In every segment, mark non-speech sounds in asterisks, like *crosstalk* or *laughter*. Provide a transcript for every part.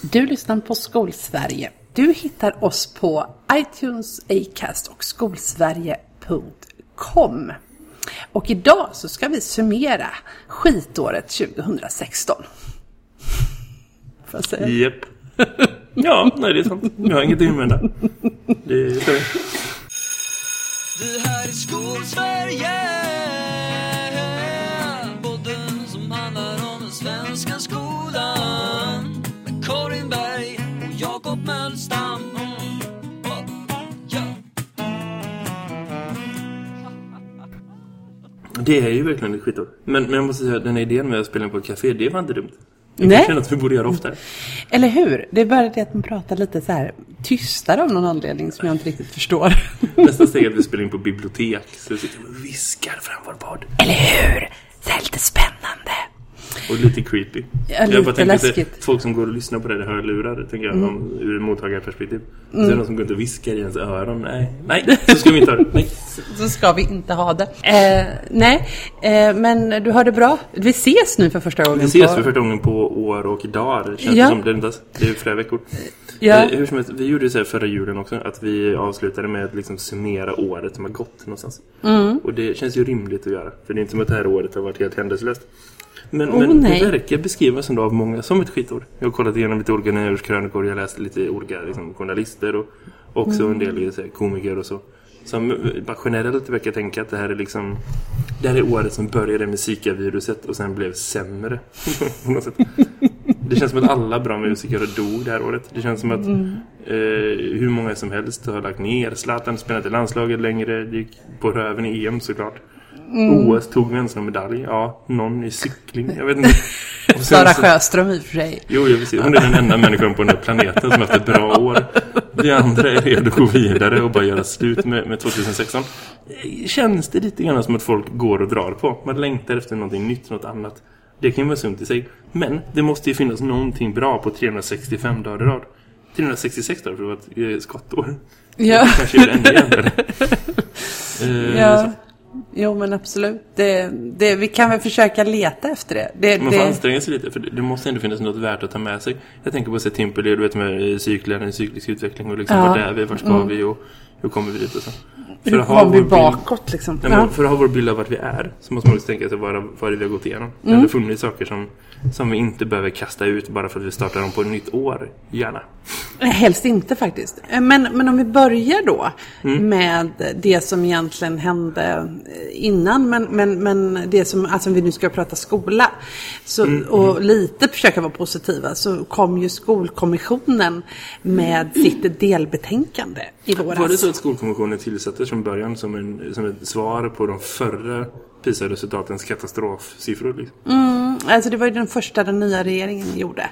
Du lyssnar på Skolsverige. Du hittar oss på iTunes, Acast och skolsverige.com. Och idag så ska vi summera skitåret 2016. Får jag säga? Japp. Ja, nej det är sant. Jag har inget att invända. Det är. Det här är Skolsverige Det är ju verkligen ett skitår. Men, men jag måste säga den här idén med att spela på ett café, det var inte dumt. Jag Nej. känna att vi borde göra oftare. Eller hur? Det är bara det att man pratar lite så här tystare av någon anledning som jag inte riktigt förstår. *laughs* Nästa steg är att vi spelar in på bibliotek. Så vi sitter och viskar fram vår podd. Eller hur? Så här lite spännande. Och lite creepy. Ja, lite jag bara tänker att det- läskigt. folk som går och lyssnar på det, det hörlurar, tänker jag, om, ur mottagarperspektiv. Så är det någon som går och viskar i ens öron. Nej, nej, så ska vi inte ha det. Nej. *laughs* Så ska vi inte ha det. Eh, nej, eh, men du har det bra. Vi ses nu för första gången. Vi ses på- för första gången på år och dagar. Det känns Ja. som det, är inte, det är flera veckor. Ja. Eh, hur som helst, vi gjorde så här förra julen också. Att vi avslutade med att liksom summera året som har gått någonstans. Mm. Och det känns ju rimligt att göra. För det är inte som att det här året har varit helt händelselöst. Men, Oh, men det verkar beskrivas ändå av många som ett skitår. Jag har kollat igenom lite olika nyårskrönikor. Jag har läst lite olika liksom, journalister och också en del så här, komiker och så. Som bara generellt verkar tänka att det här är liksom Det här är året som började med Zika-viruset och sen blev sämre. *laughs* Det känns som att alla bra musiker dog det här året. Det känns som att eh, hur många som helst har lagt ner. Zlatan spelade i landslaget längre. Det gick på röven i EM såklart. OS tog vi ens någon medalj. Ja, någon i cykling. Jag vet inte. *laughs* Sara så- Sjöström i och för sig. Jo, jag vill. Hon är den enda människan på den här planeten som haft ett bra år. Vi andra är redo att gå vidare och bara göra slut med, med 2016. Eh, Känns det lite grann som att folk går och drar på. Man längtar efter någonting nytt, något annat. Det kan ju vara sunt i sig. Men det måste ju finnas någonting bra på 365 dagar i rad. 366 dagar för att det var ett eh, skottår. Ja. Det kanske gör det *laughs* jävligare. Eh, Ja. Jo men absolut. Det, det, vi kan väl försöka leta efter det. det, Man får det anstränga sig lite för det, det måste ändå finnas något värt att ta med sig. Jag tänker på att se Timperley, du vet med cyklar, en cyklisk utveckling och liksom Ja. vart är vi, vart ska vi och hur kommer vi dit och så. Hur att ha vår bild- bakåt liksom? Nej, men för att ha vår bild av vart vi är så måste man också tänka sig vad, vad vi har gått igenom. Det har funnits saker som, som vi inte behöver kasta ut bara för att vi startar om på ett nytt år. Gärna. Ja. Helst inte faktiskt. Men, men om vi börjar då Mm. med det som egentligen hände eh, innan. Men, men, men det som, alltså vi nu ska prata skola. Så, Mm, och lite försöka vara positiva. Så kom ju skolkommissionen med sitt delbetänkande i våras. Var det så att Skolkommissionen tillsattes från början som, en, som ett svar på de förra PISA-resultatens katastrofsiffror? Liksom? Mm, alltså det var ju den första den nya regeringen gjorde.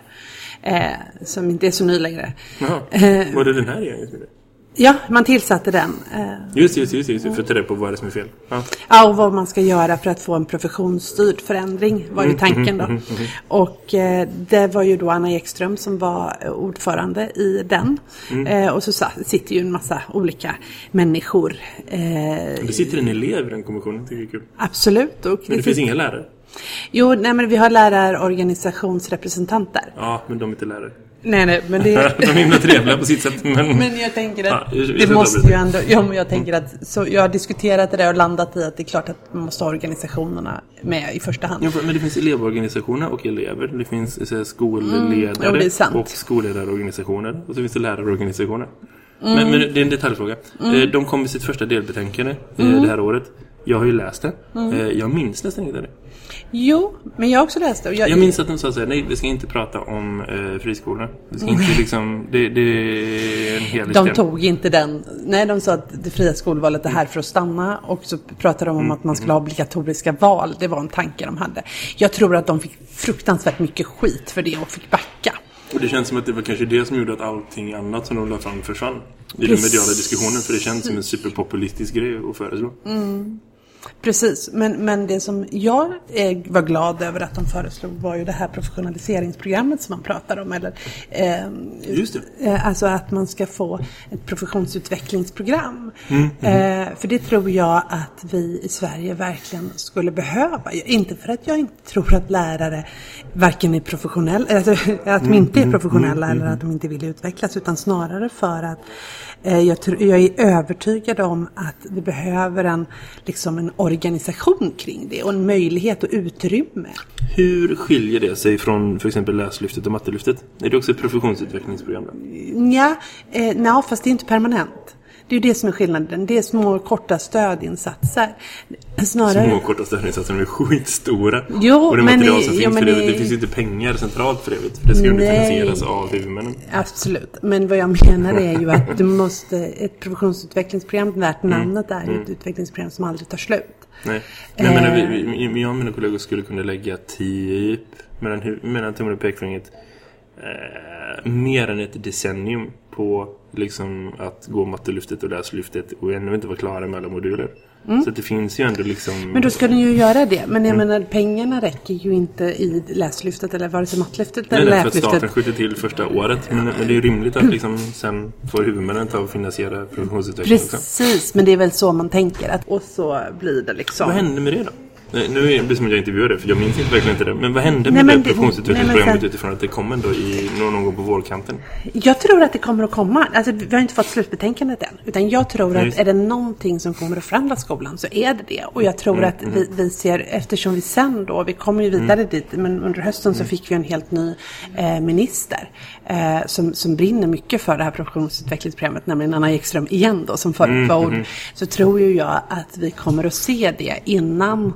Eh, som inte är så ny längre. Jaha, Eh. var det den här regeringen? Ja, man tillsatte den. Eh, Just, just, just, just för att ta reda på vad det är som är fel. Ja. ja, och vad man ska göra för att få en professionsstyrd förändring var ju tanken då. *laughs* Och eh, det var ju då Anna Ekström som var eh, ordförande i den. Mm. Eh, och så sitter ju en massa olika människor. Eh, Det sitter en elev i den kommissionen, tycker jag är kul. absolut. Och Men det finns inga lärare. Jo, nej men vi har lärarorganisationsrepresentanter. Ja, men de är inte lärare. Nej, nej, men det... *laughs* De är himla trevliga på sitt sätt, men... Men jag tänker att Ja, det måste ju ändå, ja, men jag tänker att så jag har diskuterat det där och landat i att det är klart att man måste ha organisationerna med i första hand. Jo, men det finns elevorganisationer och elever. Det finns så här, skolledare Mm, jo, och skolledarorganisationer. Och så finns det lärarorganisationer. Mm. Men, men det är en detaljfråga. Eh, De kom med sitt första delbetänkande eh, Mm. det här året. Jag har ju läst det. Eh, Jag minns nästan inte det. Jo, men jag har också läst det. Jag, Jag minns att de sa så här, nej vi ska inte prata om eh, friskolorna. Vi ska inte liksom, det, det är en hel de tog inte den. Nej, de sa att det fria skolvalet är här för att stanna. Och så pratade de om att man skulle ha obligatoriska val. Det var en tanke de hade. Jag tror att de fick fruktansvärt mycket skit för det och fick backa. Och det känns som att det var kanske det som gjorde att allting annat som de la fram försvann. I den Precis. mediala diskussionen. För det känns som en superpopulistisk grej att föreslå. Precis, men, men det som jag eh, var glad över att de föreslog var ju det här professionaliseringsprogrammet som man pratar om. Eller, eh, Just det. eh, alltså att man ska få ett professionsutvecklingsprogram. Mm, Eh, för det tror jag att vi i Sverige verkligen skulle behöva. Inte för att jag inte tror att lärare varken är professionella, alltså *laughs* att de inte Mm, är professionella eller att de inte vill utvecklas, utan snarare för att jag, tror, jag är övertygad om att vi behöver en, liksom en organisation kring det och en möjlighet och utrymme. Hur skiljer det sig från för exempel läslyftet och mattelyftet? Är det också ett professionsutvecklingsprogram? Ja, eh, nej, fast det är inte permanent. Det är ju det som är skillnaden. Det är små korta stödinsatser. Snarare... Små korta stödinsatser är skitstora. Jo, och det men material i- som jo, finns men för det, i- det finns ju inte pengar centralt för vet du. Det ska ju Nej. finansieras av huvudmännen. Absolut, men vad jag menar är ju att du måste, ett professionsutvecklingsprogram värt namnet är ju ett utvecklingsprogram som aldrig tar slut. Nej. Men jag menar, Eh. vi, vi, jag och mina kollegor skulle kunna lägga typ mellan, mellan tummen och pekfingret eh, mer än ett decennium på liksom att gå mattelyftet och läslyftet och ännu inte vara klara med alla moduler. Så att det finns ju ändå liksom... Mm. Men då ska ni ju göra det. Men jag menar, pengarna räcker ju inte i läslyftet eller vare sig mattlyftet Nej, eller nej, för att staten läslyftet. skjuter till första året. Men, men det är ju rimligt att liksom sen får huvudmännen ta och finansiera professionsutveckling också. Precis, men det är väl så man tänker. Att, och så blir det liksom. Vad hände med det då? Nej, Nu är det som att jag intervjuade för jag minns inte verkligen inte det. Men vad hände Nej, med men det professionsutvecklingsprogrammet nej, utifrån att det kom ändå i någon, gång på vårkanten? Jag tror att det kommer att komma. Alltså, vi har inte fått slutbetänkandet än. Utan jag tror Nej, att är det någonting som kommer att förändra skolan så är det det. Och jag tror Mm, att vi, vi ser, eftersom vi sen då, vi kommer ju vidare dit, men under hösten Mm. så fick vi en helt ny eh, minister eh, som, som brinner mycket för det här professionsutvecklingsprogrammet, nämligen Anna Ekström igen då, som förut Mm, var ord. Så tror ju jag att vi kommer att se det innan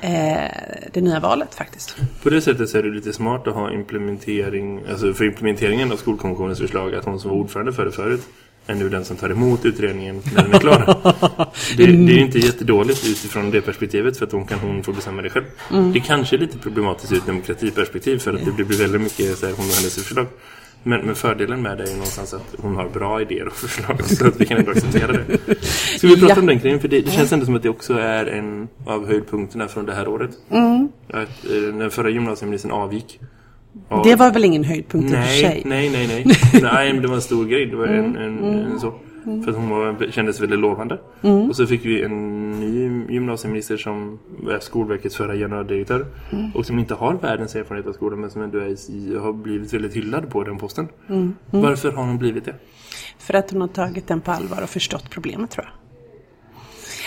eh, det nya valet faktiskt. På det sättet så är det lite smart att ha implementering, alltså för implementeringen av skolkonventionens förslag att hon som var ordförande för det förut är nu den som tar emot utredningen när den är klar. *laughs* det, det är ju inte jättedåligt utifrån det perspektivet för att hon kan hon få bestämma det själv. Det kanske är lite problematiskt ur ett demokratiperspektiv för att det blir väldigt mycket så här, hon och hennes förslag. Men, men fördelen med det är ju någonstans att hon har bra idéer och förslag *laughs* så att vi kan ändå acceptera det. Ska vi prata Ja. om den grejen? För det, det känns ändå som att det också är en av höjdpunkterna från det här året. Att eh, den förra gymnasieministern avgick. Och- Det var väl ingen höjdpunkt i och för Nej, sig. nej, nej, nej. *laughs* nej, men det var en stor grej. Det var en, en, en så. För att hon var, kändes väldigt lovande. Och så fick vi en ny gymnasieminister som är Skolverkets förra generaldirektör. Och som inte har världens erfarenhet av skolan men som ändå är, har blivit väldigt hyllad på den posten. Varför har hon blivit det? För att hon har tagit den på allvar och förstått problemet tror jag.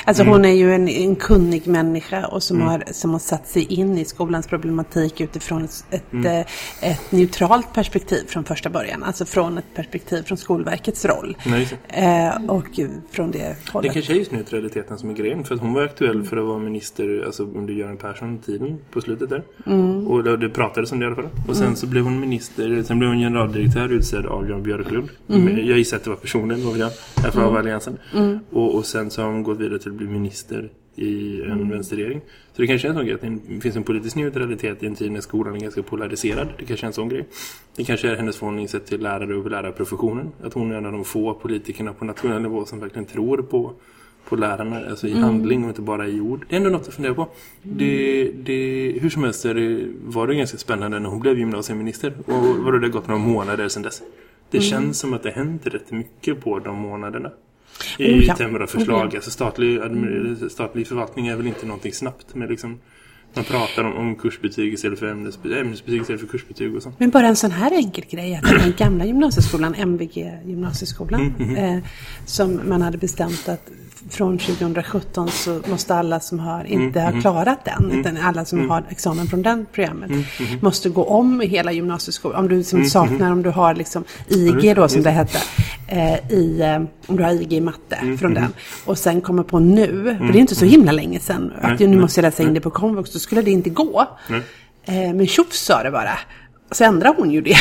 Alltså hon är ju en, en kunnig människa och som, har, som har satt sig in i skolans problematik utifrån ett, ett, eh, ett neutralt perspektiv från första början. Alltså från ett perspektiv från Skolverkets roll. Det. Eh, och från det Det hållet. kanske är just neutraliteten som är grejen. För att hon var aktuell för att vara minister alltså under Göran Persson-tiden på slutet där. Och det, det pratades om det i alla fall. Och sen så blev hon minister, sen blev hon generaldirektör utsedd av Jan Björklund. Men Jag gissar att det var personen, vad vet jag, därför av alliansen. Och, och sen så har hon gått vidare till bli minister i en vänsterregering. Så det kanske är en sån grej att det finns en politisk neutralitet i en tid när skolan är ganska polariserad. Det kanske är en sån grej. Det kanske är hennes förhållningssätt till lärare och lärarprofessionen. Att hon är en av de få politikerna på nationell nivå som verkligen tror på på lärarna, alltså i handling och inte bara i ord. Det är ändå något att fundera på. Det, det, hur som helst det, var det ganska spännande när hon blev gymnasieminister. Och vadå, det gått några månader sedan dess. Det känns som att det hänt rätt mycket på de månaderna. I Oh ja. termer av förslag. Alltså statlig, statlig förvaltning är väl inte någonting snabbt. Men liksom, man pratar om, om kursbetyg istället för ämnesbetyg, ämnesbetyg istället för kursbetyg och så. Men bara en sån här enkel grej att den gamla gymnasieskolan, MVG gymnasieskolan, eh, som man hade bestämt att från 2017 så måste alla som har inte har klarat den, utan alla som har examen från den programmet, måste gå om hela gymnasieskolan. Om du liksom saknar, om du har liksom IG då som det hette, eh, i, eh, om du har IG i matte från den, och sen kommer på nu, för det är inte så himla länge sedan, att nu måste jag läsa in det på komvux, då skulle det inte gå. Eh, men tjoff sa det bara. Så ändrar hon ju det.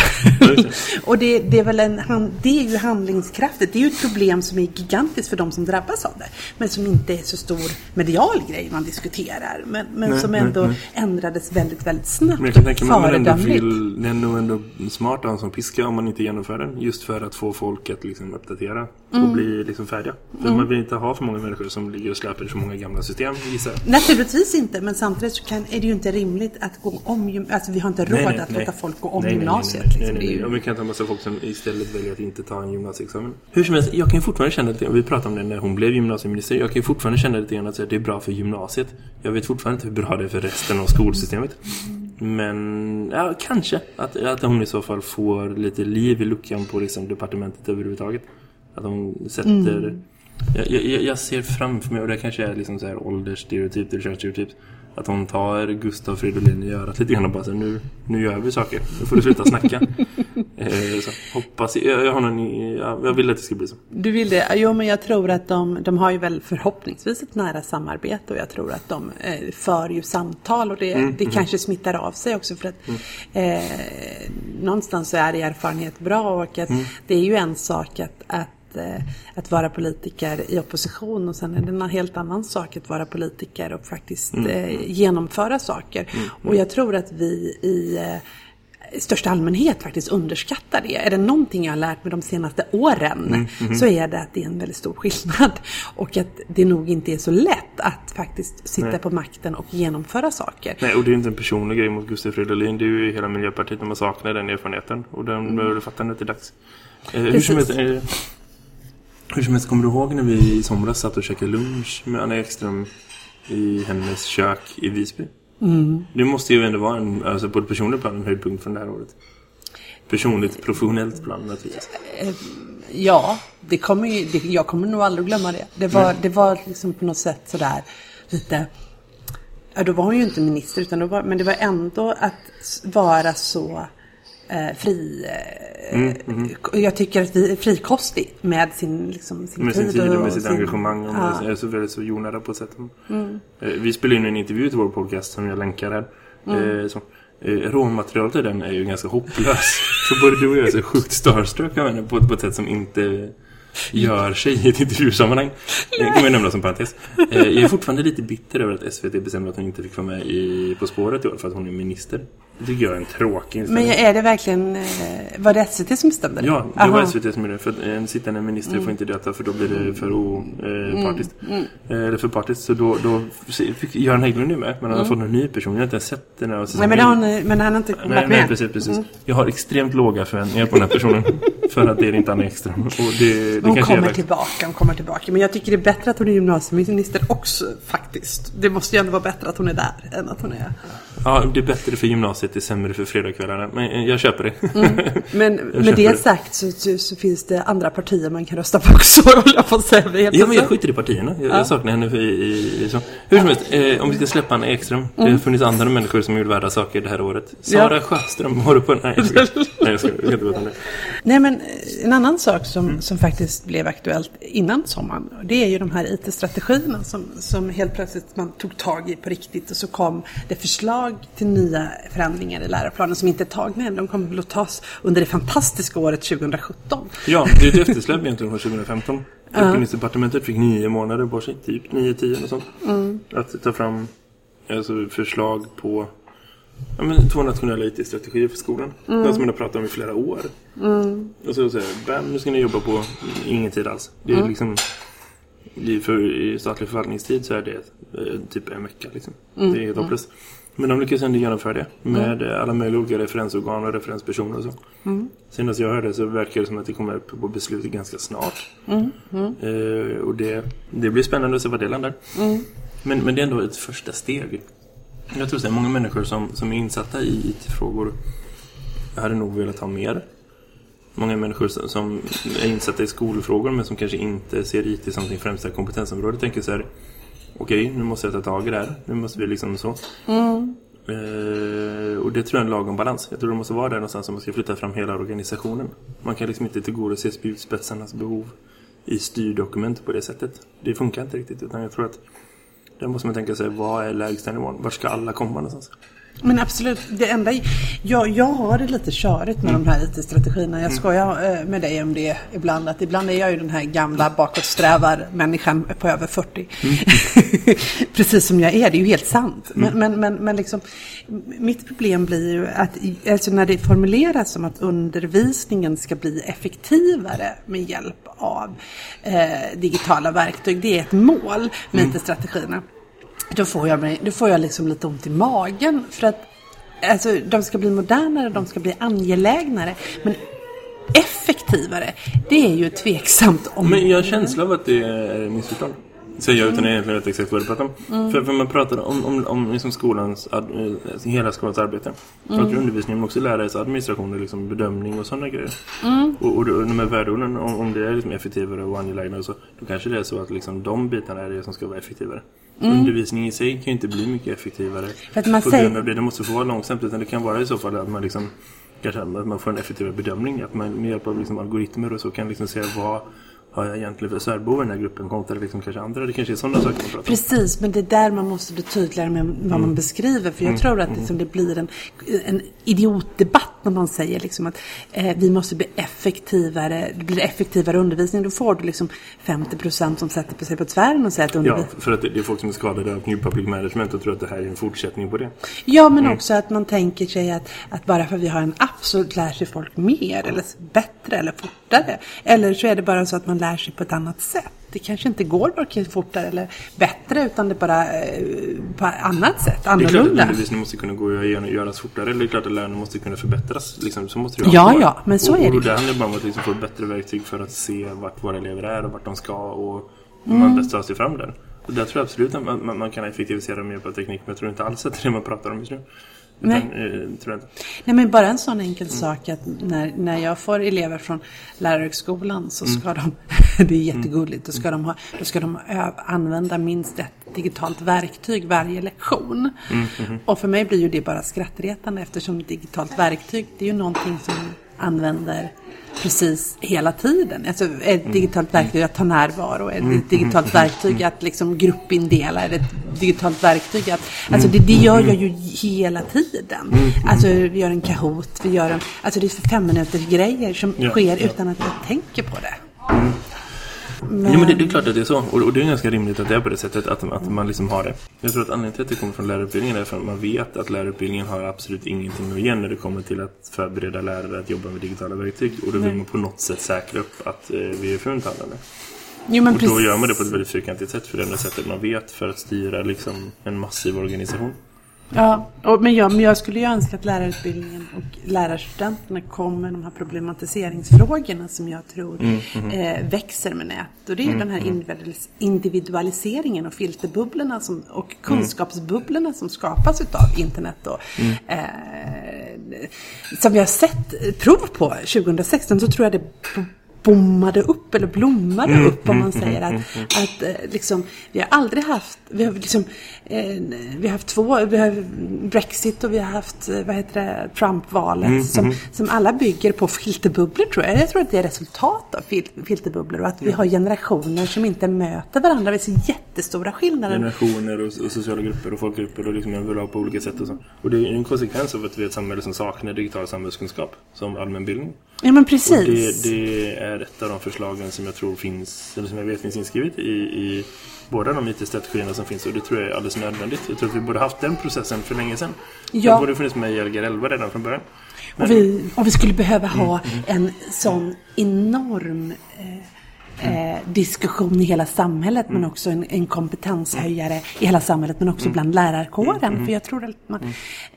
*laughs* och det, det, är väl en, det är ju handlingskraftigt. Det är ju ett problem som är gigantiskt för de som drabbas av det. Men som inte är så stor medial grej man diskuterar. Men, men Nej, som nej, ändå nej. ändrades väldigt, väldigt snabbt. Men jag kan tänka mig att man ändå vill, det är nog ändå smart att ha en sån piska om man inte genomför den. Just för att få folk att liksom uppdatera och Mm. bli liksom färdiga. För man vill inte ha för många människor som ligger och släpar i så många gamla system, gissar. Naturligtvis inte, men samtidigt så kan, är det ju inte rimligt att gå om Alltså vi har inte råd att låta folk gå om Nej, nej, nej, gymnasiet. Nej, nej, liksom. nej, nej. ju- Och vi kan ta en massa folk som istället väljer att inte ta en gymnasieexamen. Hur som helst, jag kan ju fortfarande känna att, vi pratade om det när hon blev gymnasieminister, jag kan ju fortfarande känna lite grann att det är bra för gymnasiet. Jag vet fortfarande inte hur bra det är för resten av skolsystemet. Men, ja, kanske. Att, att hon i så fall får lite liv i luckan på liksom, departementet överhuvudtaget. Att hon sätter... Jag, jag, jag ser framför mig, och det kanske är liksom så här åldersstereotyp eller könsstereotyp. Att hon tar Gustav Fridolin i örat lite grann och bara så nu, nu gör vi saker. Nu får du sluta snacka. *laughs* eh, så, hoppas, jag, jag har någon, i- ja, jag vill att det ska bli så. Du vill det? Jo, men jag tror att de, de har ju väl förhoppningsvis ett nära samarbete och jag tror att de eh, för ju samtal och det, Mm, det kanske smittar av sig också för att eh, någonstans så är erfarenhet bra och att Mm. det är ju en sak att, att eh, att vara politiker i opposition och sen är det en helt annan sak att vara politiker och faktiskt Mm, eh, genomföra saker. Och jag tror att vi i eh, i största allmänhet faktiskt underskattar det. Är det någonting jag har lärt mig de senaste åren så är det att det är en väldigt stor skillnad. *laughs* Och att det nog inte är så lätt att faktiskt sitta Nej. på makten och genomföra saker. Nej, och det är inte en personlig grej mot Gustav Fridolin. Det är ju hela Miljöpartiet när man saknar den erfarenheten. Och den behöver fatta nu till dags. Eh, hur, som helst, hur som helst, kommer du ihåg när vi i somras satt och käkade lunch med Anna Ekström i hennes kök i Visby? Mm. Det måste ju ändå vara en, alltså på ett personligt plan, en höjdpunkt från det här året. Personligt, professionellt plan naturligtvis. Ja, det kommer ju, det, jag kommer nog aldrig glömma det. Det var, det var liksom på något sätt sådär lite... Ja, då var hon ju inte minister, utan då var, men det var ändå att vara så eh, fri... Eh, Jag tycker att vi är frikostig med sin, liksom, sin Med sin tid och med sitt sin- engagemang. Och ja. är så väldigt så jordnära på ett sätt. Eh, Vi spelar in en intervju till vår podcast som jag länkar här. Eh, Så, eh, råmaterialet i den är ju ganska hopplös. *laughs* Så både du och jag är så sjukt starstruck av henne på, på ett sätt som inte gör sig i ett intervjusammanhang. Det kan man nämna som parentes. Eh, Jag är fortfarande lite bitter över att SVT bestämde att hon inte fick vara med i På spåret i år för att hon är minister. Det tycker jag är en tråkig inställning. Men är det verkligen... eh, Var det SVT som bestämde det? Ja, det Aha. var SVT som gjorde det. För en sittande minister får inte delta för då blir det för opartiskt. Eh, eller för partiskt. Så då, då fick Göran Hägglund ju med. Men han har fått en ny person. Jag har inte ens sett den här Nej, men, hon, men han har inte Nej, varit nej, med. precis, precis. Jag har extremt låga förväntningar på den här personen. *laughs* för att det är inte Anna Ekström. Och det, det Hon kommer tillbaka, hon kommer tillbaka. Men jag tycker det är bättre att hon är gymnasieminister också faktiskt. Det måste ju ändå vara bättre att hon är där än att hon är... Ja, det är bättre för gymnasiet, det är sämre för fredagskvällarna. Men jag köper det. *laughs* Men med det det. sagt så, så, så finns det andra partier man kan rösta på också, *laughs* jag på säga. Helt Ja, men jag skiter i partierna. Jag, jag saknar henne i, i, i så. Hur som helst, eh, om vi ska släppa Anna Ekström. Det har funnits andra människor som gjorde värda saker det här året. Sara Ja. Sjöström, har du på... Nej, jag skojar. *laughs* Nej, jag skojar. Jag kan inte det. Nej men eh, en annan sak som, som faktiskt blev aktuellt innan sommaren. Det är ju de här IT-strategierna som, som helt plötsligt man tog tag i på riktigt. Och så kom det förslag till nya förändringar i läroplanen som inte är tagna än. De kommer väl att tas under det fantastiska året 2017. Ja, det är ett eftersläpp egentligen från 2015. Utbildningsdepartementet fick nio månader på sig, typ nio, tio och sånt. Att ta fram alltså, förslag på ja, men, två nationella IT-strategier för skolan. Mm. som man har pratat om i flera år. Och så säger bam, nu ska ni jobba på ingen tid alls. Det är liksom i, för, I statlig förvaltningstid så är det eh, typ en vecka. Liksom. Det är helt hopplöst. Men de lyckas ändå genomföra det med eh, alla möjliga olika referensorgan och referenspersoner och så. Senast jag hörde så verkar det som att det kommer upp på beslut ganska snart. Eh, och det, det blir spännande att se vad det landar. Men, men det är ändå ett första steg. Jag tror att det är många människor som, som är insatta i IT-frågor hade nog velat ha mer. Många människor som, som är insatta i skolfrågor men som kanske inte ser IT som sin främsta kompetensområde tänker så här Okej, nu måste jag ta tag i det här. Nu måste vi liksom så. Eh, och det tror jag är en lagom balans. Jag tror det måste vara där någonstans om man ska flytta fram hela organisationen. Man kan liksom inte tillgodose spjutspetsarnas behov i styrdokument på det sättet. Det funkar inte riktigt utan jag tror att där måste man tänka sig vad är lägsta nivån? Var ska alla komma någonstans? Men absolut, det enda, jag, jag har det lite körigt med de här IT-strategierna. Jag skojar eh, med dig om det ibland. Att ibland är jag ju den här gamla bakåtsträvar-människan på över 40. *laughs* Precis som jag är, det är ju helt sant. Men, men, men, men liksom, mitt problem blir ju att alltså när det formuleras som att undervisningen ska bli effektivare med hjälp av eh, digitala verktyg. Det är ett mål med IT-strategierna. Då får jag, mig, då får jag liksom lite ont i magen. För att alltså, de ska bli modernare, de ska bli angelägnare. Men effektivare, det är ju tveksamt om... Men jag har känsla av att det är missförstånd. Säger jag utan egentligen veta exakt vad du pratar om. Mm. För, för man pratar om, om, om liksom skolans, ad, eh, hela skolans arbete. Mm. Pratar undervisning men också lärares administration och liksom bedömning och sådana grejer. Mm. Och, och, de här värdeorden, om, om det är liksom effektivare och angelägnare och så, då kanske det är så att liksom de bitarna är det som ska vara effektivare. Undervisning i sig kan ju inte bli mycket effektivare Mm. För att man på säger- grund av det. Det måste få vara långsamt utan det kan vara i så fall att man liksom kanske att man får en effektivare bedömning. Att man med hjälp av liksom algoritmer och så kan liksom se vad har jag egentligen för särbehov i den här gruppen kontra liksom kanske andra. Det kanske är sådana saker man pratar om. Precis, men det är där man måste bli tydligare med vad Mm. man beskriver. För jag tror att liksom det blir en, en idiotdebatt när man säger liksom att eh, vi måste bli effektivare, det blir effektivare undervisning. Då får du liksom 50% som sätter sig på tvären och säger att Ja, undervisning... för att det det är folk som är skadade av New Public Management och tror att det här är en fortsättning på det. Ja, men Mm. också att man tänker sig att, att bara för att vi har en app så lär sig folk mer eller bättre eller fortare. Eller så är det bara så att man lär sig på ett annat sätt. Det kanske inte går varken fortare eller bättre utan det bara eh, på annat sätt, Det är klart att annorlunda. undervisningen måste kunna gå och göra- göras fortare. Det är klart att lärarna måste kunna förbättras. Liksom, så måste det Ja, ja, men så och, är det Och det handlar bara om att liksom få bättre verktyg för att se vart våra elever är och vart de ska och hur Mm. man bäst tar sig fram där. Och där tror jag absolut att man, man, man kan effektivisera med hjälp av teknik. Men jag tror inte alls att det är det man pratar om just nu. Utan, Nej. eh, tror jag inte. Nej men bara en sån enkel sak att när, när jag får elever från lärarhögskolan så ska de, *laughs* det är jättegulligt, då ska de, ha, då ska de använda minst ett digitalt verktyg varje lektion. Och för mig blir ju det bara skrattretande eftersom digitalt verktyg det är ju någonting som använder precis hela tiden. Alltså ett digitalt verktyg att ta närvaro, ett digitalt verktyg att liksom gruppindela, ett digitalt verktyg att... Alltså det, det gör jag ju hela tiden. Alltså vi gör en Kahoot, vi gör en... Alltså det är för fem minuters grejer som Ja, sker ja. utan att jag tänker på det. Ja, men det, det är klart att det är så. Och, och det är ganska rimligt att det är på det sättet, att, att man liksom har det. Jag tror att anledningen till att det kommer från lärarutbildningen är för att man vet att lärarutbildningen har absolut ingenting att ge när det kommer till att förbereda lärare att jobba med digitala verktyg. Och då vill man på något sätt säkra upp att eh, vi är föruntalande. Jo, men Och då precis. gör man det på ett väldigt fyrkantigt sätt för det enda sättet man vet för att styra liksom en massiv organisation. Ja, och, men, jag, men jag skulle ju önska att lärarutbildningen och lärarstudenterna kom med de här problematiseringsfrågorna som jag tror eh, växer med nät. Och det är ju den här individualis- individualiseringen och filterbubblorna som, och kunskapsbubblorna som skapas utav internet. Och, eh, som vi har sett prov på 2016 så tror jag det bommade upp eller blommade upp om man säger att, att eh, liksom, vi har aldrig haft, vi har liksom, eh, vi har haft två, vi har Brexit och vi har haft, eh, vad heter det, Trump-valet som, som alla bygger på filterbubblor tror jag. Jag tror att det är resultat av fil, filterbubblor och att vi har generationer som inte möter varandra. Vi ser jättestora skillnader. Generationer och, och sociala grupper och folkgrupper och liksom överlag på olika sätt och så. Och det är en konsekvens av att vi är ett samhälle som saknar digital samhällskunskap som allmänbildning. Ja men precis. det, det är ett av de förslagen som jag tror finns, eller som jag vet finns inskrivet i, i båda de IT-strategierna som finns och det tror jag är alldeles nödvändigt. Jag tror att vi borde haft den processen för länge sedan. Ja. Det borde funnits med i Lgr 11 redan från början. Och vi, och vi skulle behöva ha en sån enorm eh, eh, diskussion i hela samhället men också en, en kompetenshöjare i hela samhället men också bland lärarkåren. För jag tror att man,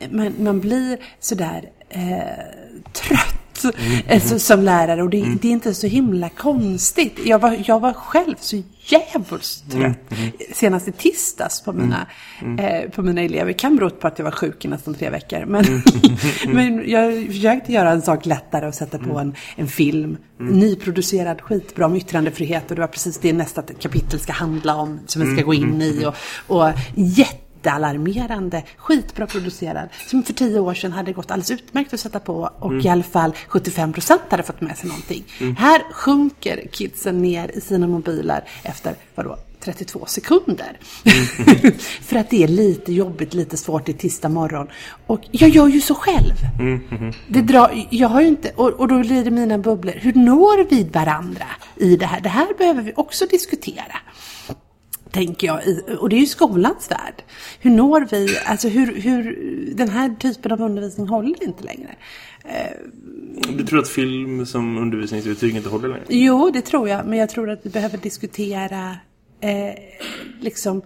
man, man blir sådär eh, trött så- som lärare. Och det, det är inte så himla konstigt. Jag var, jag var själv så jävligt trött. Senast i tisdags på mina, eh, på mina elever. Det kan bero på att jag var sjuk i nästan tre veckor. Men, *laughs* men jag försökte göra en sak lättare och sätta på en, en film. Nyproducerad, skitbra om yttrandefrihet. Och det var precis det nästa kapitel ska handla om som vi ska gå in i. Och, och jättealarmerande, skitbra producerad. Som för tio år sedan hade gått alldeles utmärkt att sätta på och i alla fall 75% hade fått med sig någonting. Här sjunker kidsen ner i sina mobiler efter, vadå, 32 sekunder. *laughs* För att det är lite jobbigt, lite svårt i tisdag morgon. Och jag gör ju så själv. Det drar, jag har inte, och, och då blir det mina bubblor. Hur når vi varandra i det här? Det här behöver vi också diskutera tänker jag. Och det är ju skolans värld. Hur når vi, alltså hur, hur, den här typen av undervisning håller inte längre. Du tror att film som undervisningsbetyg inte håller längre? Jo, det tror jag. Men jag tror att vi behöver diskutera, eh, liksom,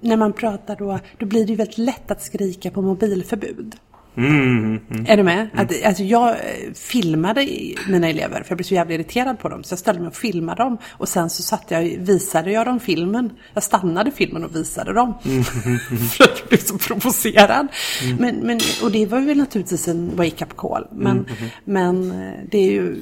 när man pratar då, då blir det ju väldigt lätt att skrika på mobilförbud. Mm, Är du med? Att, alltså jag eh, filmade mina elever för jag blev så jävla irriterad på dem. Så jag ställde mig och filmade dem. Och sen så satt jag, visade jag dem filmen. Jag stannade filmen och visade dem. *laughs* för att jag blev så provocerad. Men, men, och det var ju naturligtvis en wake-up call. Men, men eh, det är ju...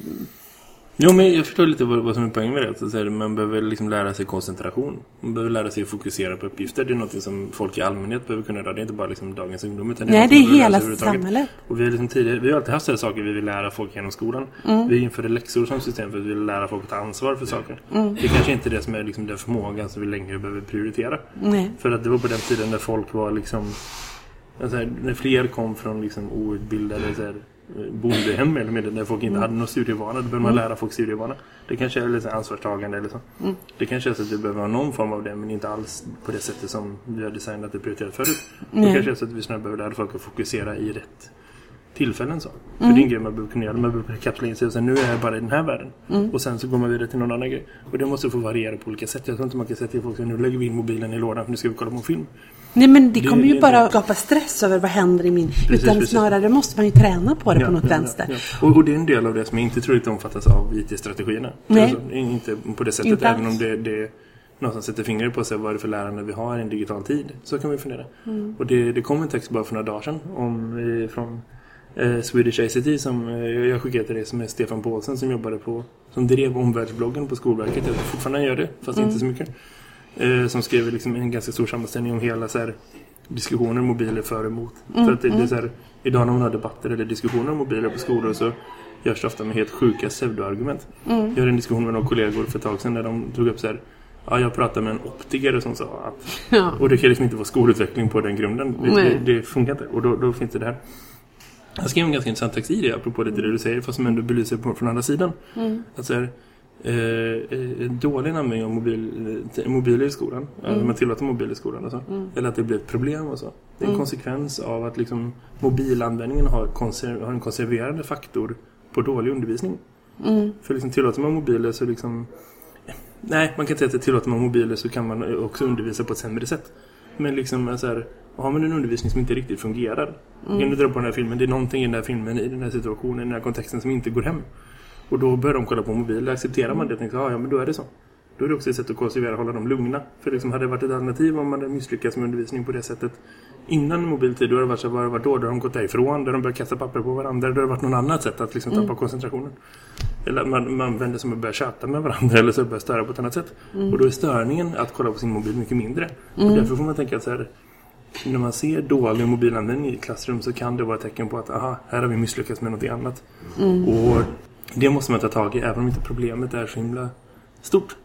Jo, men jag förstår lite vad, vad som är poängen med det. Så här, man behöver liksom lära sig koncentration. Man behöver lära sig att fokusera på uppgifter. Det är något som folk i allmänhet behöver kunna göra. Det är inte bara liksom dagens ungdom. Utan Nej, det är behöver lära hela samhället. Och vi har, liksom tidigare, vi har alltid haft sådana saker vi vill lära folk genom skolan. Mm. Vi införde läxor som system för att vi vill lära folk att ta ansvar för saker. Mm. Det är kanske inte är det som är liksom den förmågan som vi längre behöver prioritera. Nej. För att det var på den tiden när folk var liksom alltså, här, när fler kom från liksom outbildade så här, bondehem eller med där folk inte Mm. hade någon studievana. Då behöver man lära folk studievana. Det kanske är lite ansvarstagande eller så. Mm. Det kanske är så att vi behöver ha någon form av det men inte alls på det sättet som vi har designat det prioriterat förut. Det Nej. kanske är så att vi snarare behöver lära folk att fokusera i rätt tillfällen så. För Mm. det är en grej man behöver kunna göra. Man behöver kapsla in sig och säga nu är jag bara i den här världen. Mm. Och sen så går man vidare till någon annan grej. Och det måste få variera på olika sätt. Jag tror inte man kan säga till folk att nu lägger vi in mobilen i lådan för nu ska vi kolla på en film. Nej men det kommer ju bara skapa stress över vad händer i min... utan precis. snarare måste man ju träna på det på något ja, vänster. Ja, ja. Och, och det är en del av det som jag inte tror inte omfattas av IT-strategierna. Nej. Alltså, inte på det sättet, Inte även om det, det någonstans sätter fingret på sig vad är det för lärande vi har i en digital tid. Så kan vi fundera. Mm. Och det, det kom en text bara för några dagar sedan om, eh, från eh, Swedish ICT som eh, jag skickade till det som är Stefan Paulsen som jobbade på som drev omvärldsbloggen på Skolverket. Jag tror fortfarande han gör det, fast Mm. inte så mycket. Eh, som skrev liksom en ganska stor sammanställning om hela så här, diskussioner mobiler för och emot. Mm, För att det, det är så här, idag när man har debatter eller diskussioner om mobiler på skolor så görs det ofta med helt sjuka pseudoargument. Mm. Jag hade en diskussion med några kollegor för ett tag sedan där de tog upp så här Ja, jag pratade med en optiker som sa att *laughs* Ja. och det kan liksom inte vara skolutveckling på den grunden. Det, det, det funkar inte. Och då, då finns det det här. Jag skrev en ganska intressant text i det, apropå det du säger, fast som ändå belyser på, från andra sidan. Att så här, eh, eh, dålig användning av mobil, eh, mobiler i skolan, mm. man tillåter mobiler i skolan och så. Eller att det blir ett problem och så. Det är en konsekvens av att liksom, mobilanvändningen har, konser, har en konserverande faktor på dålig undervisning. För liksom, tillåter man mobiler så liksom Nej, man kan inte säga att tillåter man mobiler så kan man också undervisa på ett sämre sätt. Men liksom så här, har man en undervisning som inte riktigt fungerar. Mm. Kan du dra på den här filmen? Det är någonting i den här filmen, i den här situationen, i den här kontexten som inte går hem. Och då börjar de kolla på mobiler. Accepterar man det och tänker, "Ah, ja men då är det så. Då är det också ett sätt att konservera och hålla dem lugna. För liksom, hade det varit ett alternativ om man hade misslyckats med undervisning på det sättet innan mobiltid, då har det varit så, vad det varit då? Då har de gått därifrån, där de börjat kasta papper på varandra, då har det varit något annat sätt att liksom tappa koncentrationen. Eller man, man vänder som att börja chatta med varandra *laughs* eller så börjar störa på ett annat sätt. Och då är störningen att kolla på sin mobil mycket mindre. Och därför får man tänka att så här, när man ser dålig mobilanvändning i klassrum så kan det vara ett tecken på att aha, här har vi misslyckats med något annat. Och det måste man ta tag i även om inte problemet är så himla stort.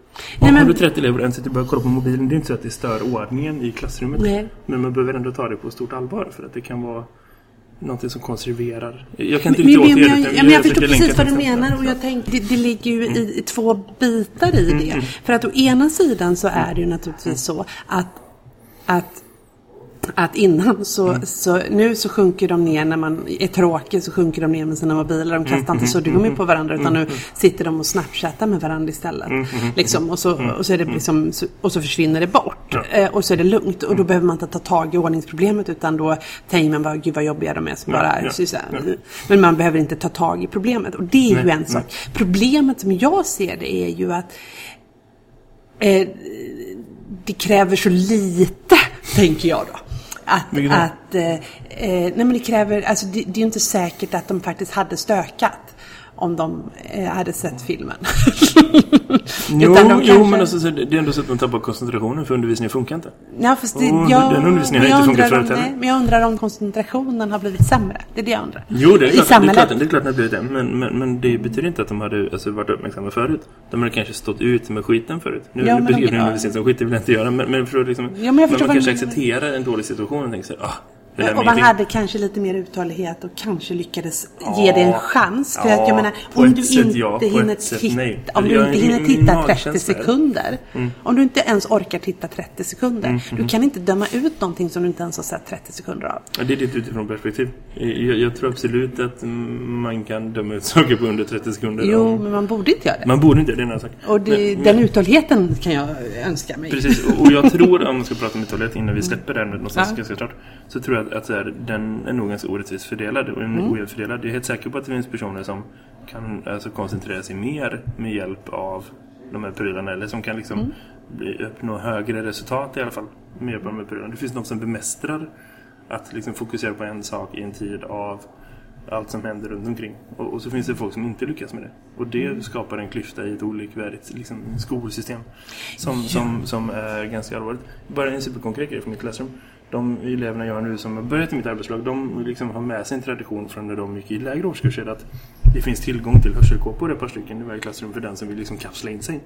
Nej, men- har du 30 elever och en sitter och börjar kolla på mobilen, det är inte så att det stör ordningen i klassrummet. Nej. Men man behöver ändå ta det på stort allvar för att det kan vara någonting som konserverar. Jag kan inte Men, men, jag, det. ja, men jag förstår precis vad du menar och jag tänker, det, det ligger ju i, i två bitar i Mm, det. För att å ena sidan så är det ju naturligtvis så att, att att innan så, Mm. så, nu så sjunker de ner när man är tråkig så sjunker de ner med sina mobiler. De kastar Mm, inte suddgummi på varandra utan nu sitter de och snapchattar med varandra istället. Mm, Liksom, och, så, och, så är det liksom, och så försvinner det bort. Eh, och så är det lugnt och då behöver man inte ta tag i ordningsproblemet utan då tänker man bara gud vad jobbiga de är som bara ja, så, så här, Men man behöver inte ta tag i problemet och det är ju Nej, en sak. Problemet som jag ser det är ju att eh, det kräver så lite, tänker jag då. Att, Vilket att eh, eh, nej men det kräver, alltså det, det är ju inte säkert att de faktiskt hade stökat om de eh, hade sett filmen. *laughs* Jo, de jo kanske- men alltså, så det är ändå så att de tappar koncentrationen för undervisningen funkar inte. Ja, fast det, Och jag, den undervisningen har men inte funkat förut heller. Men jag undrar om koncentrationen har blivit sämre. Det är det jag undrar. Jo, det är klart, det är klart, det är klart att det har blivit det. Men, men, men det betyder inte att de hade alltså, varit uppmärksamma förut. De hade kanske stått ut med skiten förut. Nu, Ja, nu men beskriver de- ni undervisning som skit, det vill jag inte göra. Men, men, för, liksom, Ja, men jag förstår man kanske accepterar en dålig situation och tänker så här, ah, det Och man hade kanske lite mer uthållighet och kanske lyckades ge det en chans. För att jag Ja, menar, om du sätt inte ja, hinner sätt titta, nej. om du Jag- inte hinner titta min 30 magkänsla är- sekunder. Mm. Om du inte ens orkar titta 30 sekunder. Du kan inte döma ut någonting som du inte ens har sett 30 sekunder av. Ja, det är ditt utifrån perspektiv. Jag, jag tror absolut att mm, man kan döma ut saker på under 30 sekunder. Jo, om- men man borde inte göra det. Man borde inte, det är en annan sak. Och det, Men- den uthålligheten kan jag önska mig. Precis, och- och jag tror, om man ska prata om uthållighet innan vi släpper den någonstans Ja. ganska snart. Så tror jag att, att här, den är nog ganska orättvist fördelad och en ojämnt fördelad. Jag är helt säker på att det finns personer som kan alltså, koncentrera sig mer med hjälp av de här prylarna. Eller som kan liksom bli, uppnå högre resultat i alla fall med hjälp av de här prylarna. Det finns de som bemästrar att liksom fokusera på en sak i en tid av allt som händer runt omkring. Och, och så finns det folk som inte lyckas med det. Och det skapar en klyfta i ett olikvärdigt liksom, skolsystem. Som, som, som är ganska allvarligt. Bara en superkonkret grej från mitt klassrum. De eleverna jag nu som har börjat i mitt arbetslag, de liksom har med sig en tradition från när de gick i lägre årskurser att det finns tillgång till hörselkåpor ett par stycken i varje klassrum för den som vill liksom kapsla in sig.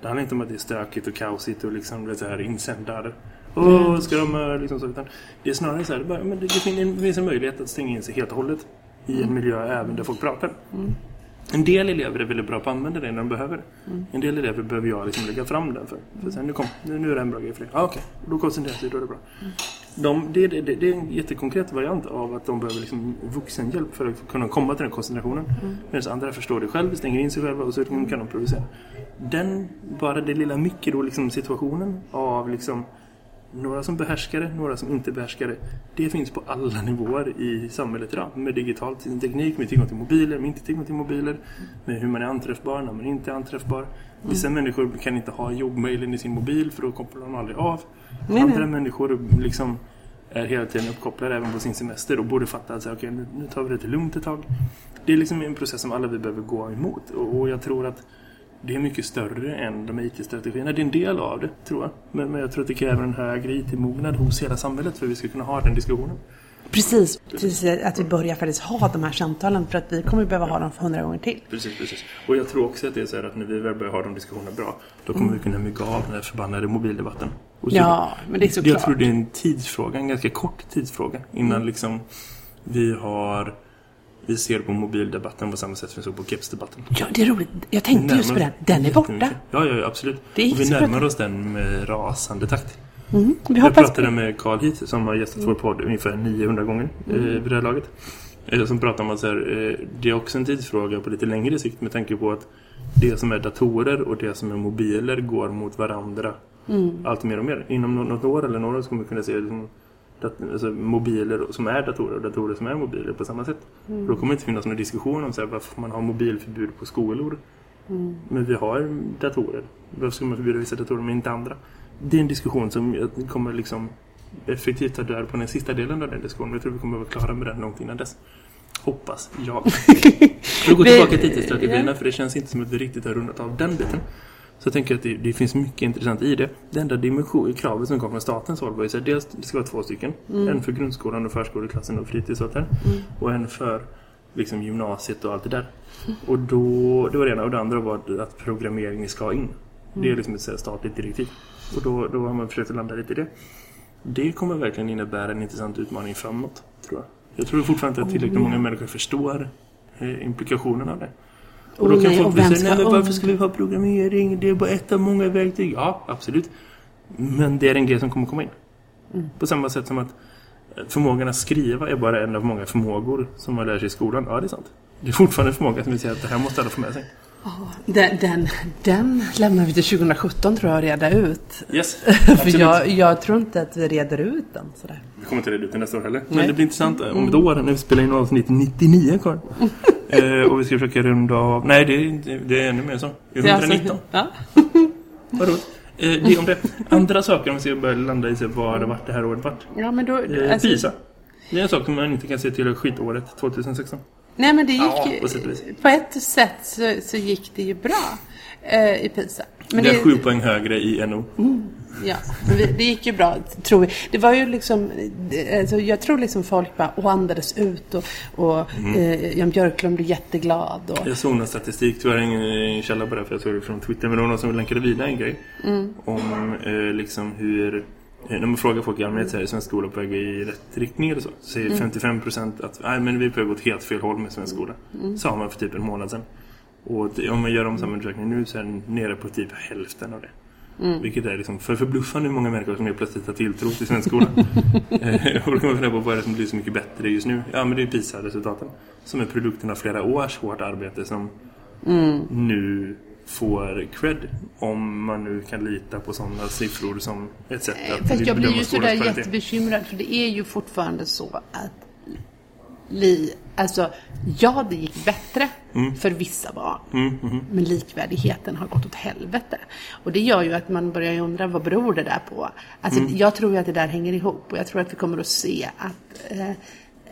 Det handlar inte om att det är stökigt och kaosigt och liksom det så här insändare. Åh, ska de eh, liksom så, utan det är snarare så här, det, bara, men det, det finns en- det möjlighet att stänga in sig helt och hållet i en miljö även där folk pratar. En del elever är väldigt bra på att använda det när de behöver det. En del elever behöver jag liksom lägga fram den för. För sen, nu, kom, nu, nu är det en bra grej för dig. Ah, Okej, då koncentrerar sig, då är det bra. De, det, det, det, är en jättekonkret variant av att de behöver liksom vuxenhjälp för att kunna komma till den koncentrationen. Medan andra förstår det själv, stänger in sig själva och så kan de producera. Den, bara det lilla mikro liksom, situationen av liksom några som behärskar det, några som inte behärskar det. Det finns på alla nivåer i samhället idag. Med digital teknik, med tillgång till mobiler, med inte tillgång till mobiler. Med hur man är anträffbar, när man inte är anträffbar. Vissa människor kan inte ha jobbmailen i sin mobil för då kopplar de aldrig av. Nej, Andra nej. människor liksom är hela tiden uppkopplade även på sin semester och borde fatta att nu, nu tar vi det lite lugnt ett tag. Det är liksom en process som alla vi behöver gå emot. Och, och jag tror att det är mycket större än de IT-strategierna. Det är en del av det, tror jag. Men, men jag tror att det kräver en högre IT-mognad hos hela samhället för att vi ska kunna ha den diskussionen. Precis, precis, att vi börjar faktiskt ha de här samtalen för att vi kommer behöva ha dem för hundra gånger till. Precis, precis. Och jag tror också att det är så här att när vi väl börjar ha de diskussionerna bra, då kommer vi kunna mygga av den här förbannade mobildebatten. Så- Ja, men det är såklart. Jag tror det är en tidsfråga, en ganska kort tidsfråga innan liksom vi har vi ser på mobildebatten på samma sätt som vi såg på kepsdebatten. Ja, det är roligt. Jag tänkte just på den. Den är borta. Ja, ja, absolut. Och vi närmar bra. oss den med rasande takt. Mm, vi Jag pratade med Carl Heath som har gästat vår podd ungefär 900 gånger eh, Mm. vid det här laget. Eh, som pratar om att så här, eh, det är också en tidsfråga på lite längre sikt med tanke på att det som är datorer och det som är mobiler går mot varandra Mm. allt mer och mer. Inom nå- något år eller några år kommer vi kunna se liksom, alltså, mobiler som är datorer och datorer som är mobiler på samma sätt. Mm. Då kommer det inte finnas någon diskussion om så här, varför man har mobilförbud på skolor. Mm. Men vi har datorer. Varför ska man förbjuda vissa datorer men inte andra? Det är en diskussion som kommer liksom effektivt ta död på den sista delen av den diskussionen. Jag tror vi kommer vara klara med den långt innan dess. Hoppas jag. *laughs* Att Vi- tillbaka till IT-strategierna för det känns inte som att vi riktigt har rundat av den biten. Så jag tänker att det, det finns mycket intressant i det. Det enda dimension, kravet som kom från statens håll var ju här, dels det ska vara två stycken. En för grundskolan och förskoleklassen och fritids och där. Och en för liksom gymnasiet och allt det där. Och då, det var det ena. Och det andra var att- att programmering ska in. Det är liksom ett statligt direktiv. Och då, då har man försökt att landa lite i det. Det kommer verkligen innebära en intressant utmaning framåt, tror jag. Jag tror fortfarande inte att tillräckligt många människor förstår eh, implikationen av det. Och då Oh, kan nej, folk ska nej men varför undra?" ska vi ha programmering? Det är bara ett av många verktyg. Ja, absolut. Men det är en grej som kommer komma in. Mm. På samma sätt som att eh, förmågan att skriva är bara en av många förmågor som man lär sig i skolan. Ja, det är sant. Det är fortfarande en förmåga som vi säger att det här måste alla få med sig. Den, den, den lämnar vi till 2017 tror jag att reda ut. Yes, *laughs* För jag, jag tror inte att vi reder ut den sådär. Vi kommer inte reda ut det nästa år heller. Men Nej. det blir intressant om ett år när vi spelar in avsnitt 99 kvar. *laughs* eh, och vi ska försöka runda av... Nej, det det är ännu mer så. Det är Det är alltså- 119. ja. *laughs* Vad roligt. Eh, det om det. Andra saker om vi ska börja landa i sig vad det varit det här året varit. ja, men då... Eh, alltså- PISA. Det är en sak som man inte kan se till skitåret 2016. Nej men det gick Ja, ju, på ett sätt så, så gick det ju bra eh, i PISA. Men det är sju poäng högre i NO. Ja, men vi, det gick ju bra, tror vi. Det var ju liksom, det- alltså, jag tror liksom folk bara andades ut och, och Mm. eh, Jan Björklund blev jätteglad. Och, Jag såg någon statistik, tyvärr ingen källa på det för jag såg det från Twitter. Men det var någon som länkade vidare en grej. Om eh, liksom hur... eh, När man frågar folk i allmänhet är svensk skola på väg i rätt riktning eller så. Så säger 55% att nej, men vi är på väg åt helt fel håll med svensk skola. Sa man för typ en månad sedan. Och om man gör om samma undersökning nu så är den nere på typ hälften av det. Vilket är liksom för förbluffande hur många människor som helt plötsligt har tilltro till svensk skola. *laughs* eh, och då kan man fundera på vad är det som blir så mycket bättre just nu. Ja men det är PISA-resultaten. Som är produkten av flera års hårt arbete som nu får cred. Om man nu kan lita på sådana siffror som ett sätt att Fast jag blir ju sådär jättebekymrad för det är ju fortfarande så att li, alltså, ja det gick bättre Mm. för vissa barn. Men likvärdigheten har gått åt helvete. Och det gör ju att man börjar undra vad beror det där på? Alltså Mm. jag tror ju att det där hänger ihop och jag tror att vi kommer att se att eh,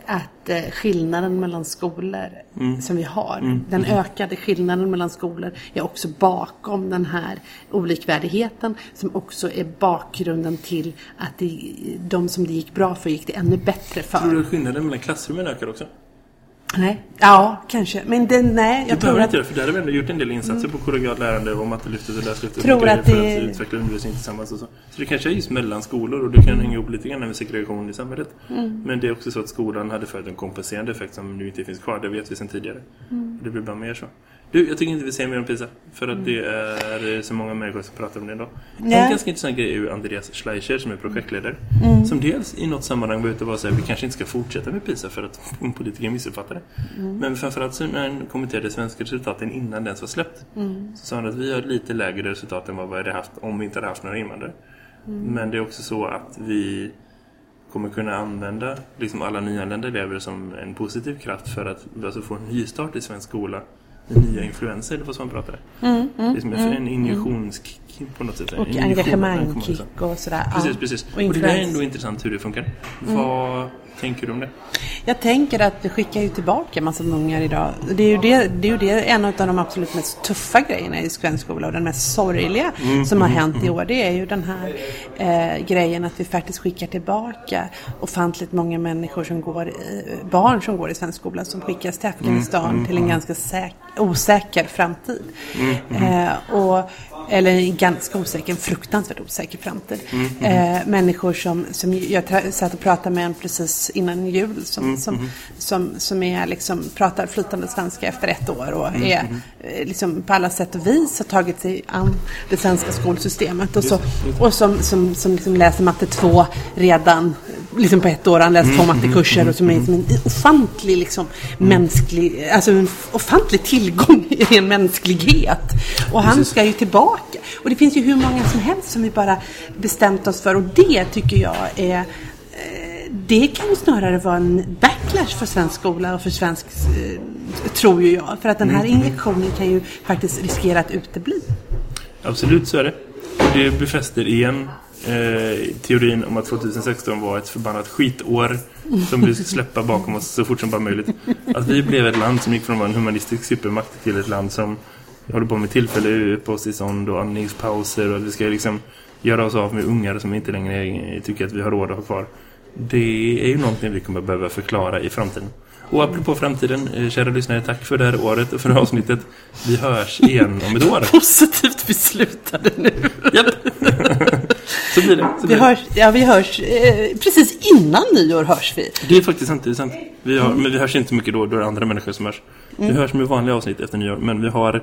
att eh, skillnaden mellan skolor Mm. som vi har, den ökade skillnaden mellan skolor är också bakom den här olikvärdigheten som också är bakgrunden till att det, de som det gick bra för gick det ännu bättre för. Tror du skillnaden mellan klassrummen ökar också? Nej, ja kanske. Men det, nej, jag Jag tror att... inte det, för där har vi ändå gjort en del insatser på kollegialt lärande och mattelyftet och läslyftet. Tror att för det- att utveckla undervisningen tillsammans och så. Så det kanske är just mellan skolor och det kan hänga ihop lite grann med segregation i samhället. Mm. Men det är också så att skolan hade förut en kompenserande effekt som nu inte finns kvar. Det vet vi sedan tidigare. Mm. Det blir bara mer så. Du, jag tycker inte vi säger mer om PISA. För att det är så många människor som pratar om det idag. Ja. En ganska intressant grej är ju Andreas Schleicher som är projektledare. Mm. Som dels i något sammanhang var ute och var så här, vi kanske inte ska fortsätta med PISA för att *laughs* politiker missuppfattar det. Mm. Men framförallt så när han kommenterade svenska resultaten innan den ens var släppt. Mm. Så sa han att vi har lite lägre resultat än vad vi hade haft om vi inte hade haft några invandrare. Mm. Men det är också så att vi kommer kunna använda liksom alla nyanlända elever som en positiv kraft för att alltså, få en nystart i svensk skola. Nya influenser, det var så han pratade. Mm, det är som en injektionskick på något sätt. Och En injektion, en engagemang, kommande sak. kick och sådär. Precis, precis. Och Och, det där är ändå intressant hur det funkar. Vad tänker du om det? Jag tänker att vi skickar ju tillbaka en massa ungar idag. Det är ju, det, det är ju det, en av de absolut mest tuffa grejerna i svensk skola och den mest sorgliga som har hänt i år. Det är ju den här eh, grejen att vi faktiskt skickar tillbaka ofantligt många människor som går, i, barn som går i svensk skola som skickas till Afghanistan till en ganska säk, osäker framtid. Eh, och, eller en ganska osäker, en fruktansvärt osäker framtid. Eh, människor som, som jag satt och pratade med en precis innan jul som, som, som, som är liksom, pratar flytande svenska efter ett år och är eh, liksom på alla sätt och vis har tagit sig an det svenska skolsystemet. Och, så, och som, som, som liksom läser matte 2 redan liksom på ett år, han läst två mattekurser och som är som en ofantlig liksom, mänsklig, alltså en ofantlig tillgång *laughs* i ren mänsklighet. Och han ska ju tillbaka. Och det finns ju hur många som helst som vi bara bestämt oss för. Och det tycker jag är det kan ju snarare vara en backlash för svensk skola och för svensk, eh, tror ju jag. För att den här injektionen kan ju faktiskt riskera att utebli. Absolut så är det. Och det befäster igen eh, teorin om att 2016 var ett förbannat skitår som vi ska släppa bakom oss så fort som bara möjligt. Att vi blev ett land som gick från att vara en humanistisk supermakt till ett land som håller på med tillfälliga uppehållstillstånd och andningspauser och att vi ska liksom göra oss av med ungar som inte längre tycker att vi har råd att ha kvar. Det är ju någonting vi kommer behöva förklara i framtiden. Och apropå framtiden, eh, kära lyssnare, tack för det här året och för det här avsnittet. Vi hörs igen om ett år. *laughs* Positivt beslutade nu. Japp. så blir det. Så Vi blir det. hörs, ja, vi hörs eh, precis innan nyår hörs vi. det är faktiskt sant. Det är sant. Vi har, men vi hörs inte mycket då. Då är det andra människor som hörs. Vi hörs med vanliga avsnitt efter nyår. Men vi har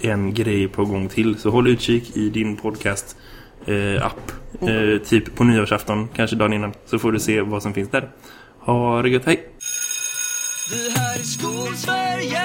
en grej på gång till. Så håll utkik i din podcast Eh, app. Eh, typ på nyårsafton, kanske dagen innan. Så får du se vad som finns där. Ha det gött, hej! Det här är Skolsverige